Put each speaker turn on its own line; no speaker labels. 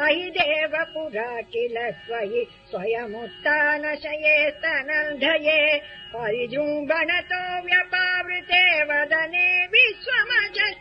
महि देव पुरा किल त्वयि स्वयि स्वयमुत्थानशये सनन्धये परिजुम्बनतो व्यपावृतेवदने विश्वमजष्टवल्लवी